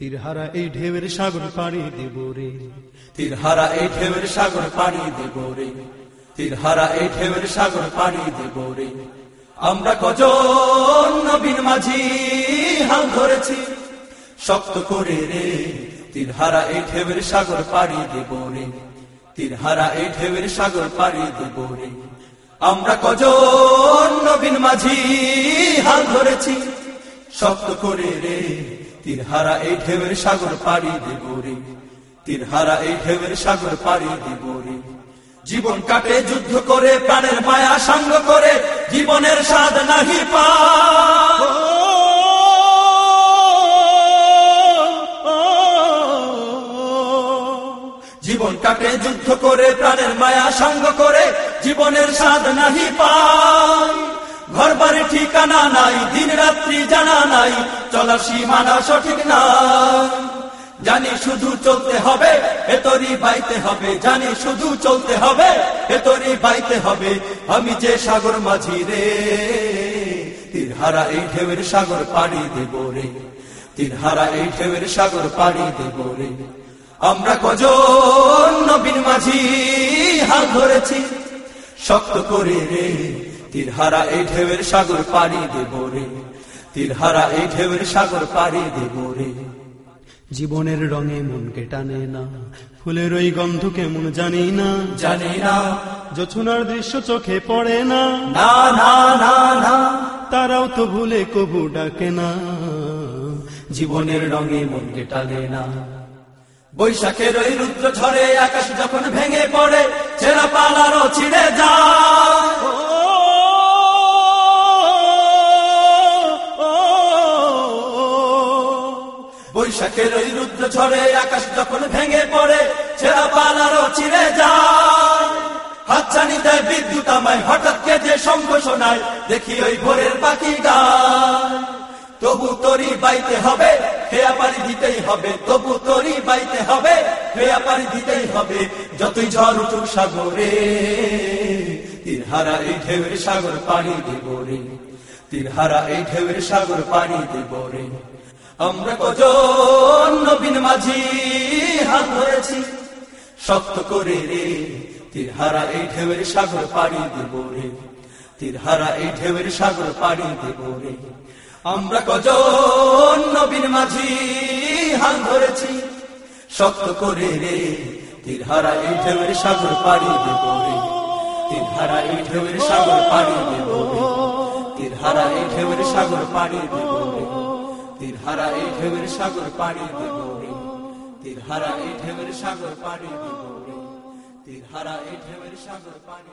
তীরহারা এই ঢেউয়ের সাগর পাড়ি দেব রে। তীরহারা এই ঢেউয়ের সাগর পাড়ি দেব রে। তীরহারা এই ঢেউয়ের সাগর পাড়ি দেব রে। আমরা কজন নবীন মাঝি হাল ধরেছি, শক্ত করে রে। তীরহারা এই ঢেউয়ের সাগর পাড়ি দেব রে। তীরহারা এই ঢেউয়ের সাগর পাড়ি দেব রে। আমরা কজন নবীন মাঝি হাল ধরেছি, শক্ত করে রে। তীরহারা এই ঢেউয়ের সাগর পাড়ি দেব রে। তীরহারা এই ঢেউয়ের সাগর পাড়ি দেব রে। জীবন কাটে, যুদ্ধ করে, প্রাণের মায়া সাঙ্গ করে, জীবনের স্বাদ নাহি পা। জীবন কাটে, যুদ্ধ করে, প্রাণের মায়া সাঙ্গ করে, জীবনের স্বাদ নাহি পাই ঘর বাড়ি ঠিকানা নাই, দিন রাত্রি জানা নাই চলার সীমানা সঠিক না জানি শুধু চলতে হবে এতরি বাইতে হবে। জানি শুধু চলতে হবে এতরি বাইতে হবে। আমি যে সাগর মাঝি রে তীরহারা এই ঢেউয়ের সাগর পাড়ি দেব রে। তীরহারা এই ঢেউয়ের সাগর পাড়ি দেব রে। আমরা কজন নবীন মাঝি হাল ধরেছি, শক্ত করে রে। তীরহারা এই ঢেউয়ের সাগর পাড়ি দেব রে। তীরহারা এই ঢেউয়ের সাগর পাড়ি দেব রে। জীবনের রঙে মনকে টানে না ফুলের ওই গন্ধ কেমন জানি না। জানি না। জোছনার দৃশ্য চোখে পড়ে না। না না না না। তারাও তো ভুলে কবু ডাকে না। জীবনের রঙে মনকে টানে না। বৈশাখের ওই রুদ্র ঝরে আকাশ যখন ভেঙে পড়ে ছেঁড়া পালারও ছিঁড়ে যায়। বৈশাখের ওই রুদ্র ঝরে আকাশ যখন ভেঙে পড়ে ছেঁড়া পালারও ছিঁড়ে যায়। হাতছানি দেয় বিদ্যুৎ আমায়, হঠাৎ কে যে শঙ্খ শোনায় দেখি ওই ভোরের পাখি গায় তবু তরি বাইতে হবে, হেয়া পারি দিতেই হবে। তবু তরি বাইতে হবে, হেয়া পারি দিতেই হবে। যতই ঝড় উঠুক সাগরে, তীরহারা এই ঢেউয়ের সাগর পানি দেব রে। তীরহারা এই ঢেউয়ের সাগর পানি দেব রে। আমরা কজন নবীন মাঝি হাত ধরেছি। শক্ত করে রে, তীরহারা এই ঢেউয়ের সাগর পাড়ি দেব রে। তীরহারা এই ঢেউয়ের সাগর পাড়ি দেব রে। আমরা কজন নবীন মাঝি হাত ধরেছি। শক্ত করে রে, তীরহারা এই ঢেউয়ের সাগর পাড়ি দেব রে। তীরহারা এই ঢেউয়ের সাগর পাড়ি দেব রে। তীরহারা এই ঢেউয়ের সাগর পাড়ি দেব রে। তীরহারা এই ঢেউয়ের সাগর পাড়ি দেব রে তীরহারা এই ঢেউয়ের সাগর পাড়ি দেব রে তীরহারা এই ঢেউয়ের সাগর পাড়ি